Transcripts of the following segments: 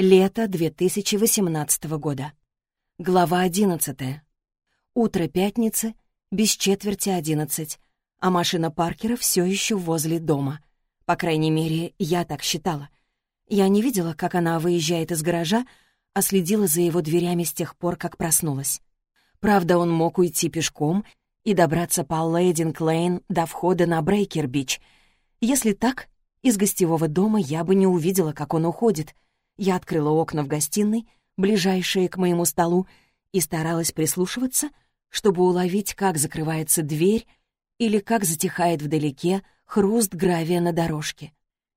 Лето 2018 года. Глава 11. Утро пятницы, без четверти одиннадцать, а машина Паркера все еще возле дома. По крайней мере, я так считала. Я не видела, как она выезжает из гаража, а следила за его дверями с тех пор, как проснулась. Правда, он мог уйти пешком и добраться по Лейдинг-Лейн до входа на Брейкер-Бич. Если так, из гостевого дома я бы не увидела, как он уходит. Я открыла окна в гостиной, ближайшие к моему столу, и старалась прислушиваться, чтобы уловить, как закрывается дверь или как затихает вдалеке хруст гравия на дорожке.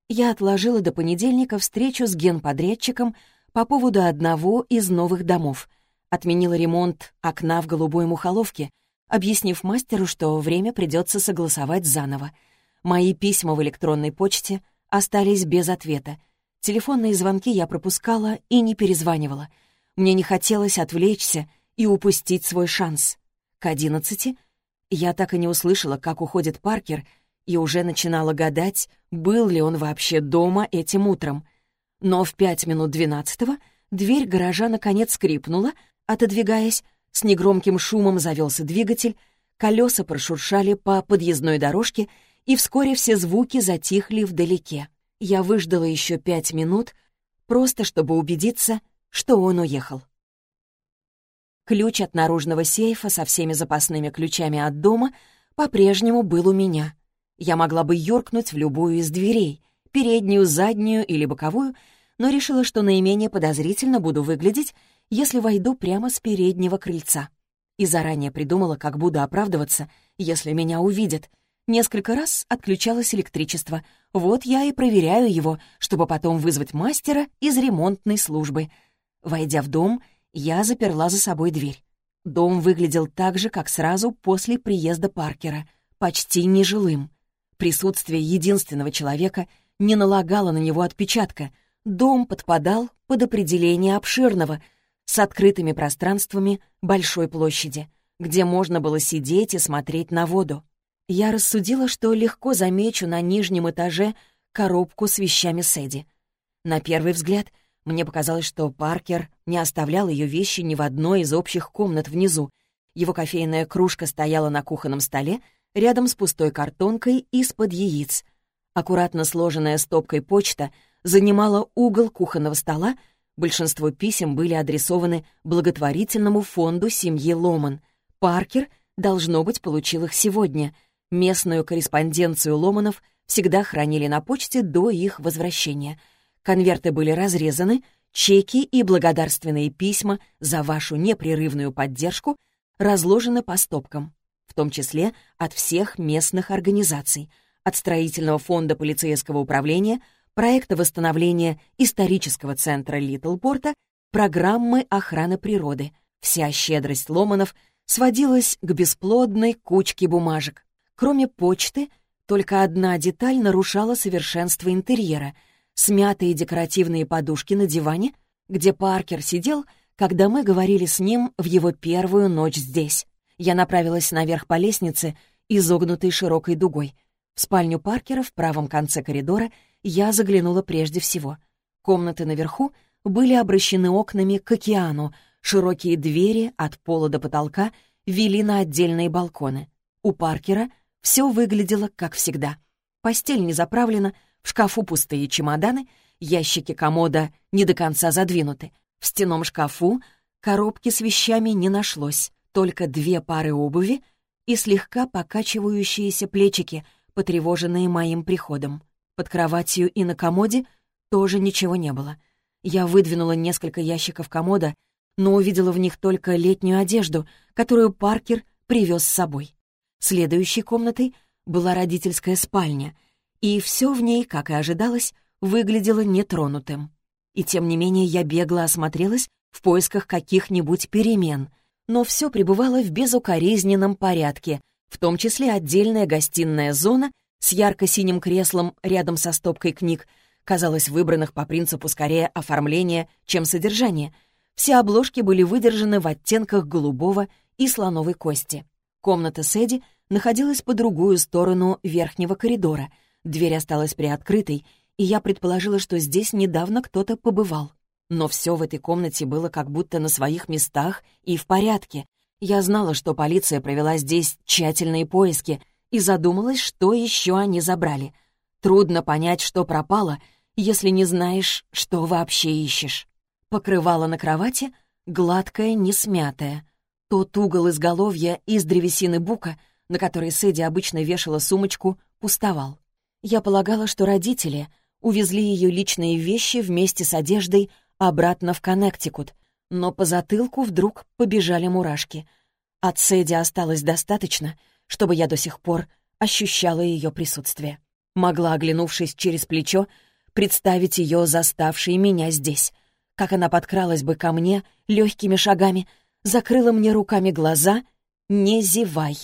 Я отложила до понедельника встречу с генподрядчиком по поводу одного из новых домов. Отменила ремонт окна в голубой мухоловке, объяснив мастеру, что время придется согласовать заново. Мои письма в электронной почте остались без ответа. Телефонные звонки я пропускала и не перезванивала. Мне не хотелось отвлечься и упустить свой шанс. К одиннадцати я так и не услышала, как уходит Паркер, и уже начинала гадать, был ли он вообще дома этим утром. Но в пять минут двенадцатого дверь гаража наконец скрипнула, отодвигаясь, с негромким шумом завелся двигатель, колеса прошуршали по подъездной дорожке, и вскоре все звуки затихли вдалеке. Я выждала еще пять минут, просто чтобы убедиться, что он уехал. Ключ от наружного сейфа со всеми запасными ключами от дома по-прежнему был у меня. Я могла бы юркнуть в любую из дверей, переднюю, заднюю или боковую, но решила, что наименее подозрительно буду выглядеть, если войду прямо с переднего крыльца. И заранее придумала, как буду оправдываться, если меня увидят. Несколько раз отключалось электричество. Вот я и проверяю его, чтобы потом вызвать мастера из ремонтной службы. Войдя в дом, я заперла за собой дверь. Дом выглядел так же, как сразу после приезда Паркера, почти нежилым. Присутствие единственного человека не налагало на него отпечатка. Дом подпадал под определение обширного, с открытыми пространствами большой площади, где можно было сидеть и смотреть на воду. Я рассудила, что легко замечу на нижнем этаже коробку с вещами Сэдди. На первый взгляд — мне показалось, что Паркер не оставлял ее вещи ни в одной из общих комнат внизу. Его кофейная кружка стояла на кухонном столе рядом с пустой картонкой из-под яиц. Аккуратно сложенная стопкой почта занимала угол кухонного стола, большинство писем были адресованы благотворительному фонду семьи Ломан. Паркер, должно быть, получил их сегодня. Местную корреспонденцию Ломанов всегда хранили на почте до их возвращения — Конверты были разрезаны, чеки и благодарственные письма за вашу непрерывную поддержку разложены по стопкам, в том числе от всех местных организаций, от строительного фонда полицейского управления, проекта восстановления исторического центра Литлпорта, программы охраны природы. Вся щедрость Ломанов сводилась к бесплодной кучке бумажек. Кроме почты, только одна деталь нарушала совершенство интерьера — смятые декоративные подушки на диване, где Паркер сидел, когда мы говорили с ним в его первую ночь здесь. Я направилась наверх по лестнице, изогнутой широкой дугой. В спальню Паркера в правом конце коридора я заглянула прежде всего. Комнаты наверху были обращены окнами к океану, широкие двери от пола до потолка вели на отдельные балконы. У Паркера все выглядело как всегда. Постель не заправлена, в шкафу пустые чемоданы, ящики комода не до конца задвинуты. В стенном шкафу коробки с вещами не нашлось, только две пары обуви и слегка покачивающиеся плечики, потревоженные моим приходом. Под кроватью и на комоде тоже ничего не было. Я выдвинула несколько ящиков комода, но увидела в них только летнюю одежду, которую Паркер привез с собой. Следующей комнатой была родительская спальня — и все в ней, как и ожидалось, выглядело нетронутым. И тем не менее я бегло осмотрелась в поисках каких-нибудь перемен, но все пребывало в безукоризненном порядке, в том числе отдельная гостиная зона с ярко-синим креслом рядом со стопкой книг, казалось выбранных по принципу скорее оформления, чем содержания. Все обложки были выдержаны в оттенках голубого и слоновой кости. Комната Сэдди находилась по другую сторону верхнего коридора — Дверь осталась приоткрытой, и я предположила, что здесь недавно кто-то побывал. Но все в этой комнате было как будто на своих местах и в порядке. Я знала, что полиция провела здесь тщательные поиски и задумалась, что еще они забрали. Трудно понять, что пропало, если не знаешь, что вообще ищешь. Покрывало на кровати гладкое, не смятое. Тот угол изголовья из древесины бука, на который Сэдди обычно вешала сумочку, пустовал. Я полагала, что родители увезли ее личные вещи вместе с одеждой обратно в Коннектикут, но по затылку вдруг побежали мурашки. От Сэдди осталось достаточно, чтобы я до сих пор ощущала ее присутствие. Могла, оглянувшись через плечо, представить ее заставшей меня здесь, как она подкралась бы ко мне легкими шагами, закрыла мне руками глаза «Не зевай!»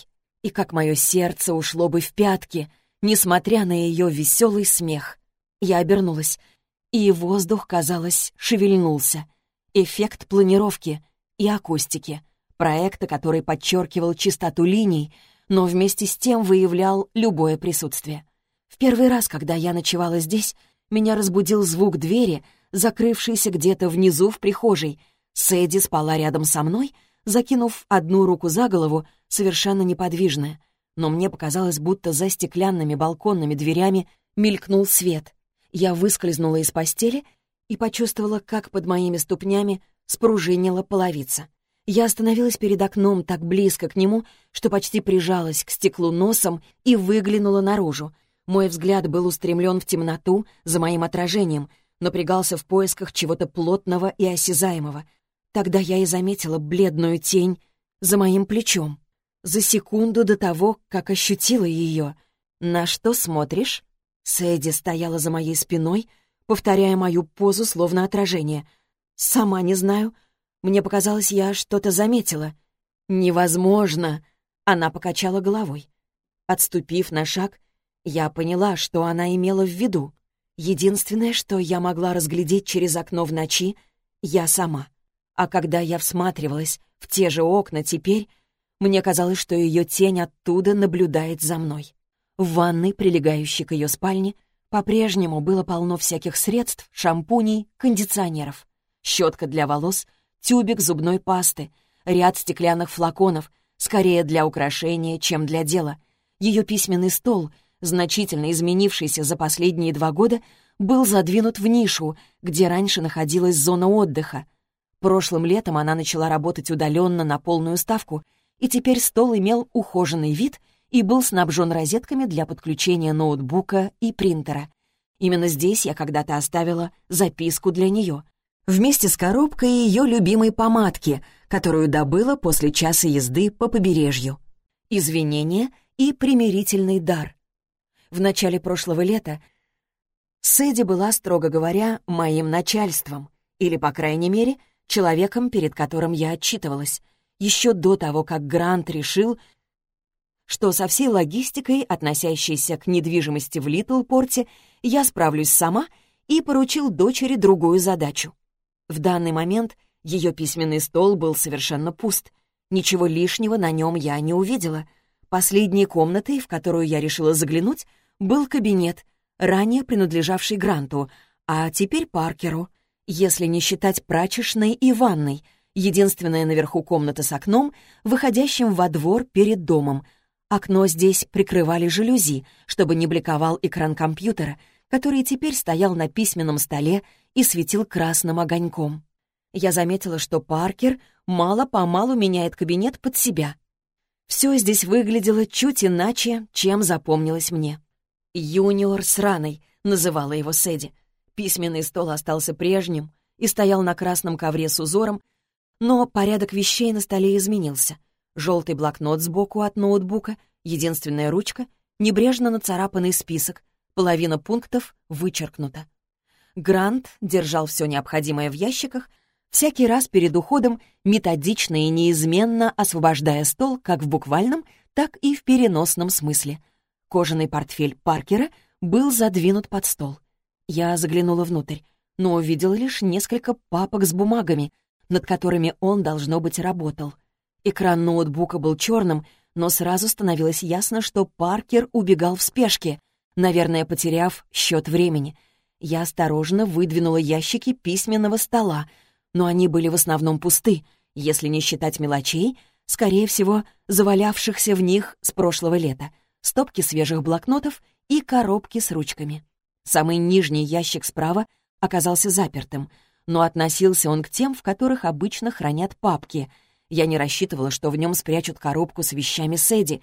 и как мое сердце ушло бы в пятки, несмотря на ее веселый смех. Я обернулась — и воздух, казалось, шевельнулся. Эффект планировки и акустики, проекта, который подчеркивал чистоту линий, но вместе с тем выявлял любое присутствие. В первый раз, когда я ночевала здесь, меня разбудил звук двери, закрывшейся где-то внизу в прихожей. Сэдди спала рядом со мной, закинув одну руку за голову, совершенно неподвижная. Но мне показалось, будто за стеклянными балконными дверями мелькнул свет. Я выскользнула из постели и почувствовала, как под моими ступнями спружинила половица. Я остановилась перед окном так близко к нему, что почти прижалась к стеклу носом и выглянула наружу. Мой взгляд был устремлен в темноту за моим отражением, напрягался в поисках чего-то плотного и осязаемого. Тогда я и заметила бледную тень за моим плечом. За секунду до того, как ощутила ее. «На что смотришь?» Сэдди стояла за моей спиной, повторяя мою позу, словно отражение. «Сама не знаю. Мне показалось, я что-то заметила». «Невозможно!» — она покачала головой. Отступив на шаг, я поняла, что она имела в виду. Единственное, что я могла разглядеть через окно в ночи, я сама. А когда я всматривалась в те же окна теперь, мне казалось, что ее тень оттуда наблюдает за мной. В ванной, прилегающей к ее спальне, по-прежнему было полно всяких средств, шампуней, кондиционеров. Щетка для волос, тюбик зубной пасты, ряд стеклянных флаконов, скорее для украшения, чем для дела. Ее письменный стол, значительно изменившийся за последние два года, был задвинут в нишу, где раньше находилась зона отдыха. Прошлым летом она начала работать удаленно на полную ставку, и теперь стол имел ухоженный вид — и был снабжен розетками для подключения ноутбука и принтера. Именно здесь я когда-то оставила записку для нее, вместе с коробкой ее любимой помадки, которую добыла после часа езды по побережью. Извинения и примирительный дар. В начале прошлого лета Сэдди была, строго говоря, моим начальством, или, по крайней мере, человеком, перед которым я отчитывалась, еще до того, как Грант решил, что со всей логистикой, относящейся к недвижимости в Литлпорте, я справлюсь сама и поручил дочери другую задачу. В данный момент ее письменный стол был совершенно пуст. Ничего лишнего на нем я не увидела. Последней комнатой, в которую я решила заглянуть, был кабинет, ранее принадлежавший Гранту, а теперь Паркеру, если не считать прачечной и ванной, единственная наверху комната с окном, выходящим во двор перед домом — Окно здесь прикрывали жалюзи, чтобы не бликовал экран компьютера, который теперь стоял на письменном столе и светил красным огоньком. Я заметила, что Паркер мало-помалу меняет кабинет под себя. Все здесь выглядело чуть иначе, чем запомнилось мне. «Юниор с раной», — называла его Сэдди. Письменный стол остался прежним и стоял на красном ковре с узором, но порядок вещей на столе изменился желтый блокнот сбоку от ноутбука, единственная ручка, небрежно нацарапанный список, половина пунктов вычеркнута. Грант держал все необходимое в ящиках, всякий раз перед уходом методично и неизменно освобождая стол как в буквальном, так и в переносном смысле. Кожаный портфель Паркера был задвинут под стол. Я заглянула внутрь, но увидела лишь несколько папок с бумагами, над которыми он, должно быть, работал — Экран ноутбука был черным, но сразу становилось ясно, что Паркер убегал в спешке, наверное, потеряв счет времени. Я осторожно выдвинула ящики письменного стола, но они были в основном пусты, если не считать мелочей, скорее всего, завалявшихся в них с прошлого лета, стопки свежих блокнотов и коробки с ручками. Самый нижний ящик справа оказался запертым, но относился он к тем, в которых обычно хранят папки. Я не рассчитывала, что в нем спрячут коробку с вещами Сэдди,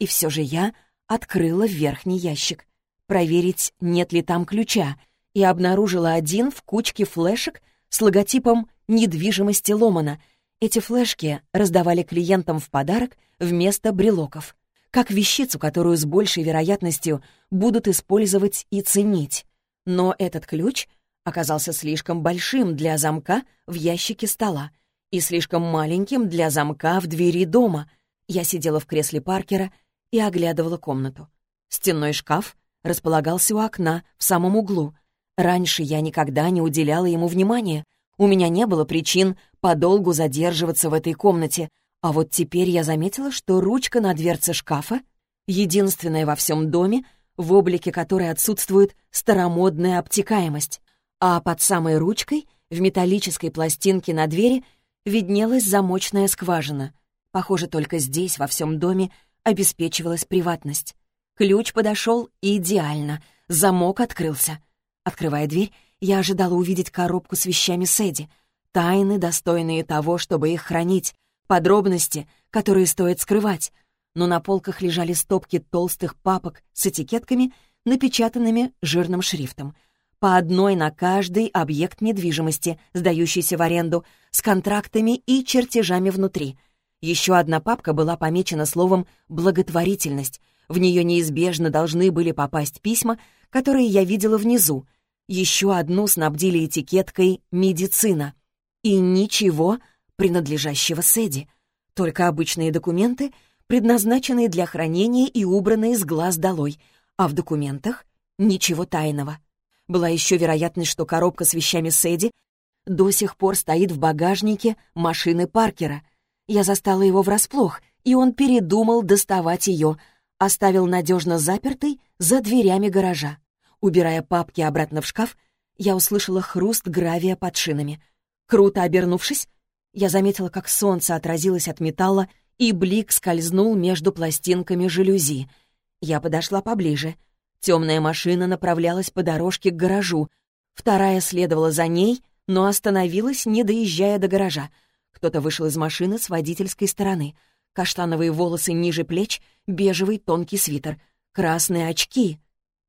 и все же я открыла верхний ящик. Проверить, нет ли там ключа, и обнаружила один в кучке флешек с логотипом недвижимости Ломана. Эти флешки раздавали клиентам в подарок вместо брелоков, как вещицу, которую с большей вероятностью будут использовать и ценить. Но этот ключ оказался слишком большим для замка в ящике стола и слишком маленьким для замка в двери дома. Я сидела в кресле Паркера и оглядывала комнату. Стенной шкаф располагался у окна в самом углу. Раньше я никогда не уделяла ему внимания. У меня не было причин подолгу задерживаться в этой комнате, а вот теперь я заметила, что ручка на дверце шкафа, единственная во всем доме, в облике которой отсутствует старомодная обтекаемость, а под самой ручкой, в металлической пластинке на двери, виднелась замочная скважина. Похоже, только здесь, во всем доме, обеспечивалась приватность. Ключ подошел идеально, замок открылся. Открывая дверь, я ожидала увидеть коробку с вещами Сэдди, тайны, достойные того, чтобы их хранить, подробности, которые стоит скрывать. Но на полках лежали стопки толстых папок с этикетками, напечатанными жирным шрифтом. По одной на каждый объект недвижимости, сдающийся в аренду, с контрактами и чертежами внутри. Еще одна папка была помечена словом «благотворительность», в нее неизбежно должны были попасть письма, которые я видела внизу. Еще одну снабдили этикеткой «Медицина». И ничего, принадлежащего Сэдди. Только обычные документы, предназначенные для хранения и убранные с глаз долой, а в документах ничего тайного. Была еще вероятность, что коробка с вещами Сэдди до сих пор стоит в багажнике машины Паркера. Я застала его врасплох, и он передумал доставать ее, оставил надежно запертой за дверями гаража. Убирая папки обратно в шкаф, я услышала хруст гравия под шинами. Круто обернувшись, я заметила, как солнце отразилось от металла, и блик скользнул между пластинками жалюзи. Я подошла поближе. Темная машина направлялась по дорожке к гаражу. Вторая следовала за ней, но остановилась, не доезжая до гаража. Кто-то вышел из машины с водительской стороны — Каштановые волосы ниже плеч, бежевый тонкий свитер, красные очки.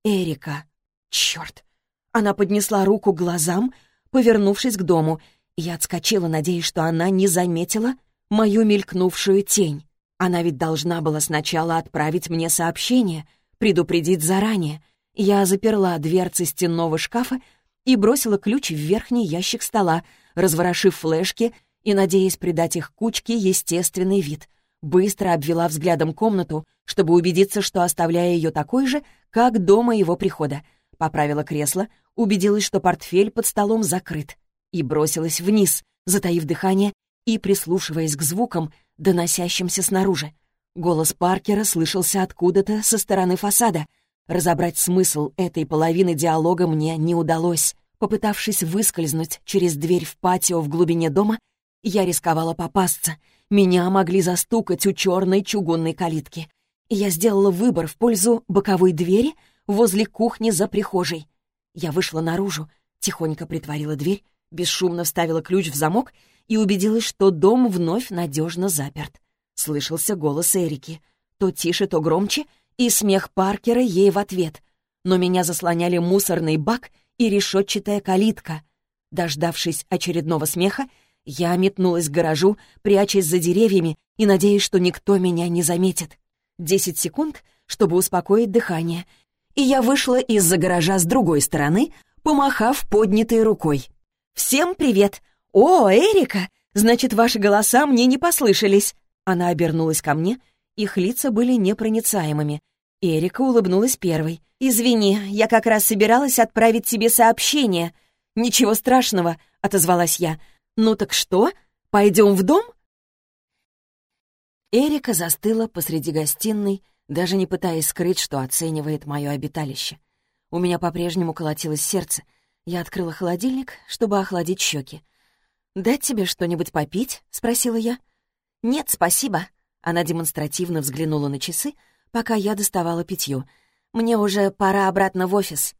Эрика. Черт! Она поднесла руку к глазам, повернувшись к дому. Я отскочила, надеясь, что она не заметила мою мелькнувшую тень. Она ведь должна была сначала отправить мне сообщение, предупредить заранее. Я заперла дверцы стенного шкафа и бросила ключ в верхний ящик стола, разворошив флешки и надеясь придать их кучке естественный вид — быстро обвела взглядом комнату, чтобы убедиться, что оставляя ее такой же, как до моего прихода. Поправила кресло, убедилась, что портфель под столом закрыт, и бросилась вниз, затаив дыхание и прислушиваясь к звукам, доносящимся снаружи. Голос Паркера слышался откуда-то со стороны фасада. Разобрать смысл этой половины диалога мне не удалось. Попытавшись выскользнуть через дверь в патио в глубине дома, я рисковала попасться — меня могли застукать у черной чугунной калитки. Я сделала выбор в пользу боковой двери возле кухни за прихожей. Я вышла наружу, тихонько притворила дверь, бесшумно вставила ключ в замок и убедилась, что дом вновь надежно заперт. Слышался голос Эрики. То тише, то громче, и смех Паркера ей в ответ. Но меня заслоняли мусорный бак и решетчатая калитка. Дождавшись очередного смеха, я метнулась к гаражу, прячась за деревьями и надеясь, что никто меня не заметит. Десять секунд, чтобы успокоить дыхание, и я вышла из-за гаража с другой стороны, помахав поднятой рукой. «Всем привет! О, Эрика! Значит, ваши голоса мне не послышались!» Она обернулась ко мне, их лица были непроницаемыми. Эрика улыбнулась первой. «Извини, я как раз собиралась отправить тебе сообщение». «Ничего страшного», — отозвалась я. «Ну так что? Пойдем в дом?» Эрика застыла посреди гостиной, даже не пытаясь скрыть, что оценивает мое обиталище. У меня по-прежнему колотилось сердце. Я открыла холодильник, чтобы охладить щеки. «Дать тебе что-нибудь попить?» — спросила я. «Нет, спасибо». Она демонстративно взглянула на часы, пока я доставала питье. «Мне уже пора обратно в офис».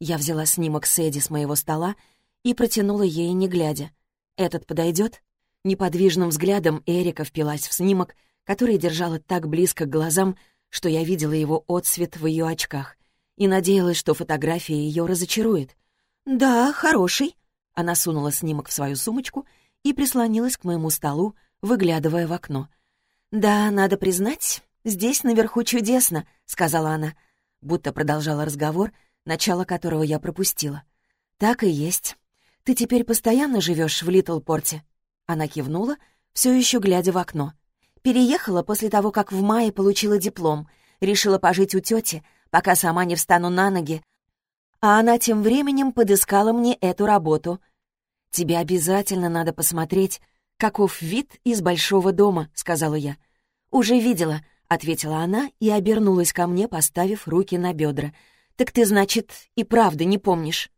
Я взяла снимок Сэдди с моего стола и протянула ей, не глядя. «Этот подойдет?» Неподвижным взглядом Эрика впилась в снимок, который держала так близко к глазам, что я видела его отсвет в ее очках, и надеялась, что фотография ее разочарует. «Да, хороший». Она сунула снимок в свою сумочку и прислонилась к моему столу, выглядывая в окно. «Да, надо признать, здесь наверху чудесно», — сказала она, будто продолжала разговор, начало которого я пропустила. «Так и есть. Ты теперь постоянно живешь в Литлпорте?» Она кивнула, все еще глядя в окно. «Переехала после того, как в мае получила диплом. Решила пожить у тети, пока сама не встану на ноги. А она тем временем подыскала мне эту работу. Тебе обязательно надо посмотреть, каков вид из большого дома», — сказала я. «Уже видела», — ответила она и обернулась ко мне, поставив руки на бедра. «Так ты, значит, и правда не помнишь?»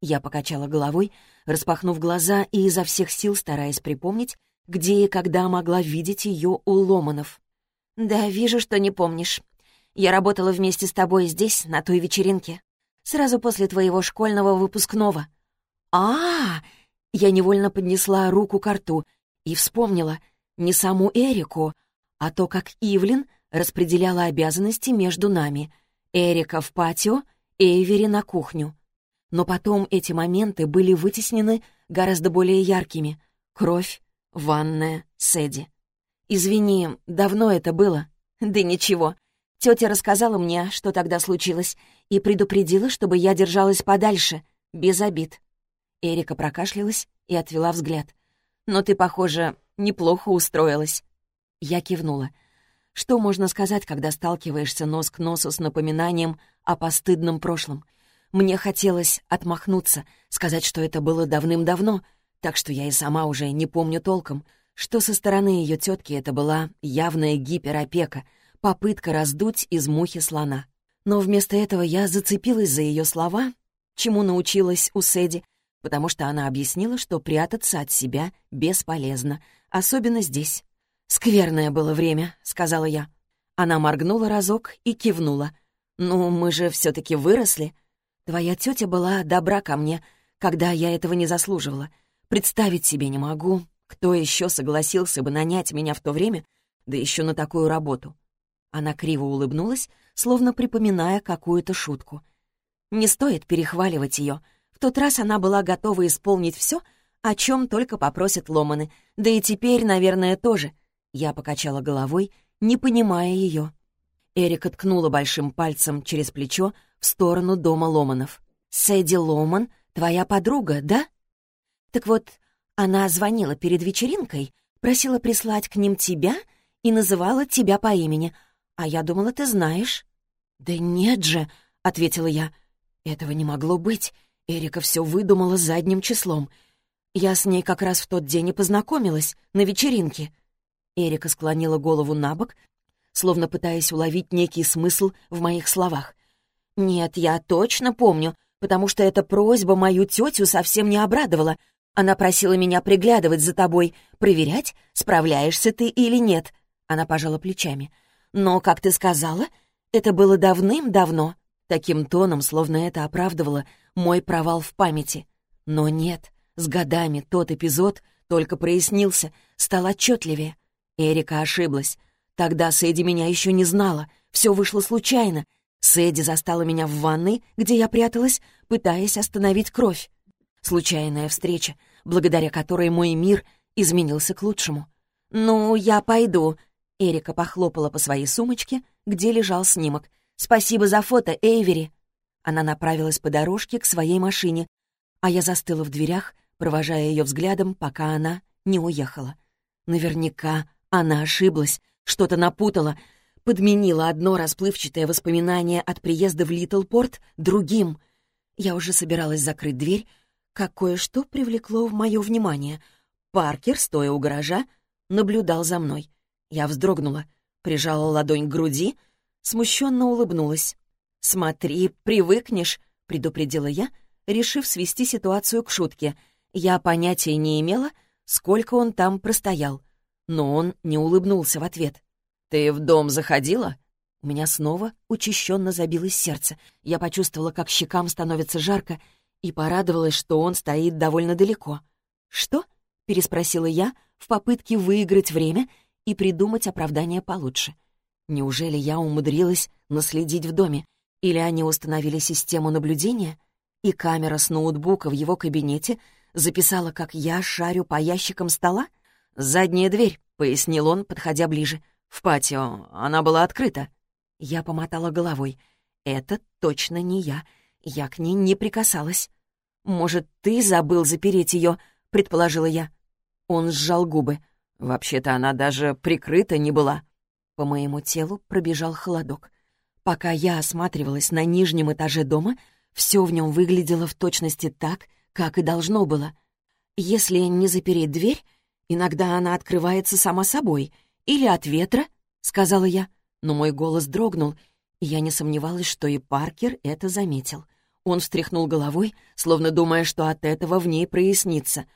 Я покачала головой, распахнув глаза и изо всех сил стараясь припомнить, где и когда могла видеть ее у Ломанов. «Да, вижу, что не помнишь. Я работала вместе с тобой здесь, на той вечеринке, сразу после твоего школьного выпускного». А, -а, а Я невольно поднесла руку к рту и вспомнила не саму Эрику, а то, как Ивлин распределяла обязанности между нами. Эрика в патио, Эйвери на кухню. Но потом эти моменты были вытеснены гораздо более яркими. Кровь, ванная, Сэдди. «Извини, давно это было?» «Да ничего. Тетя рассказала мне, что тогда случилось, и предупредила, чтобы я держалась подальше, без обид». Эрика прокашлялась и отвела взгляд. «Но ты, похоже, неплохо устроилась». Я кивнула. Что можно сказать, когда сталкиваешься нос к носу с напоминанием о постыдном прошлом? Мне хотелось отмахнуться, сказать, что это было давным-давно, так что я и сама уже не помню толком, что со стороны ее тетки это была явная гиперопека, попытка раздуть из мухи слона. Но вместо этого я зацепилась за ее слова, чему научилась у Сэдди, потому что она объяснила, что прятаться от себя бесполезно, особенно здесь. «Скверное было время», — сказала я. Она моргнула разок и кивнула. «Ну, мы же все таки выросли. Твоя тетя была добра ко мне, когда я этого не заслуживала. Представить себе не могу, кто еще согласился бы нанять меня в то время, да еще на такую работу». Она криво улыбнулась, словно припоминая какую-то шутку. Не стоит перехваливать ее. В тот раз она была готова исполнить все, о чем только попросят Ломаны, да и теперь, наверное, тоже. Я покачала головой, не понимая ее. Эрика ткнула большим пальцем через плечо в сторону дома Ломанов. «Сэдди Ломан, твоя подруга, да?» «Так вот, она звонила перед вечеринкой, просила прислать к ним тебя и называла тебя по имени, а я думала, ты знаешь». «Да нет же», — ответила я. «Этого не могло быть. Эрика все выдумала задним числом. Я с ней как раз в тот день и познакомилась, на вечеринке». Эрика склонила голову на бок, словно пытаясь уловить некий смысл в моих словах. «Нет, я точно помню, потому что эта просьба мою тетю совсем не обрадовала. Она просила меня приглядывать за тобой, проверять, справляешься ты или нет». Она пожала плечами. «Но, как ты сказала, это было давным-давно». Таким тоном, словно это оправдывало мой провал в памяти. Но нет, с годами тот эпизод только прояснился, стал отчетливее. Эрика ошиблась. Тогда Сэдди меня еще не знала, все вышло случайно, Сэдди застала меня в ванной, где я пряталась, пытаясь остановить кровь. Случайная встреча, благодаря которой мой мир изменился к лучшему. «Ну, я пойду», — Эрика похлопала по своей сумочке, где лежал снимок. «Спасибо за фото, Эйвери». Она направилась по дорожке к своей машине, а я застыла в дверях, провожая ее взглядом, пока она не уехала. Наверняка она ошиблась, что-то напутала, подменила одно расплывчатое воспоминание от приезда в Литлпорт другим. Я уже собиралась закрыть дверь, как кое-что привлекло в мое внимание. Паркер, стоя у гаража, наблюдал за мной. Я вздрогнула, прижала ладонь к груди, смущенно улыбнулась. «Смотри, привыкнешь», — предупредила я, решив свести ситуацию к шутке. Я понятия не имела, сколько он там простоял. Но он не улыбнулся в ответ. «Ты в дом заходила?» У меня снова учащенно забилось сердце. Я почувствовала, как щекам становится жарко, и порадовалась, что он стоит довольно далеко. «Что?» — переспросила я в попытке выиграть время и придумать оправдание получше. Неужели я умудрилась наследить в доме? Или они установили систему наблюдения? И камера с ноутбука в его кабинете записала, как я шарю по ящикам стола? «Задняя дверь», — пояснил он, подходя ближе. «В патио. Она была открыта». Я помотала головой. «Это точно не я. Я к ней не прикасалась». «Может, ты забыл запереть ее?» — предположила я. Он сжал губы. Вообще-то она даже прикрыта не была. По моему телу пробежал холодок. Пока я осматривалась на нижнем этаже дома, все в нем выглядело в точности так, как и должно было. Если не запереть дверь, иногда она открывается сама собой. Или от ветра, — сказала я но мой голос дрогнул, и я не сомневалась, что и Паркер это заметил. Он встряхнул головой, словно думая, что от этого в ней прояснится.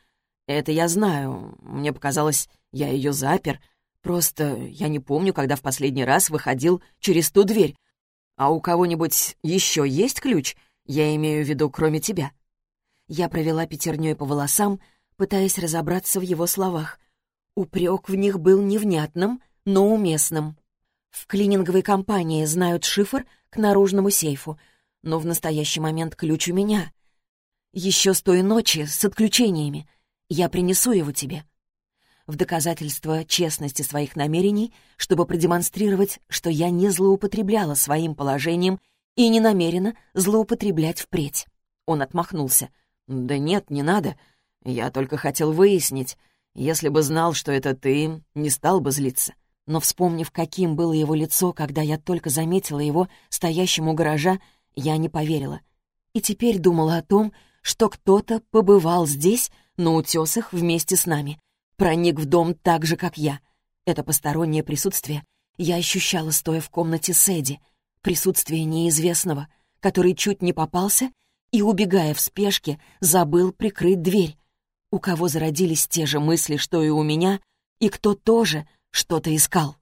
«Это я знаю. Мне показалось, я ее запер. Просто я не помню, когда в последний раз выходил через ту дверь. А у кого-нибудь еще есть ключ? Я имею в виду, кроме тебя». Я провела пятерней по волосам, пытаясь разобраться в его словах. Упрек в них был невнятным, но уместным. В клининговой компании знают шифр к наружному сейфу, но в настоящий момент ключ у меня. Еще с той ночи, с отключениями. Я принесу его тебе. В доказательство честности своих намерений, чтобы продемонстрировать, что я не злоупотребляла своим положением и не намерена злоупотреблять впредь. Он отмахнулся. «Да нет, не надо. Я только хотел выяснить. Если бы знал, что это ты, не стал бы злиться но, вспомнив, каким было его лицо, когда я только заметила его стоящим у гаража, я не поверила. И теперь думала о том, что кто-то побывал здесь, на утесах, вместе с нами, проник в дом так же, как я. Это постороннее присутствие я ощущала, стоя в комнате с Эдди, присутствие неизвестного, который чуть не попался и, убегая в спешке, забыл прикрыть дверь. У кого зародились те же мысли, что и у меня, и кто тоже — что-то искал.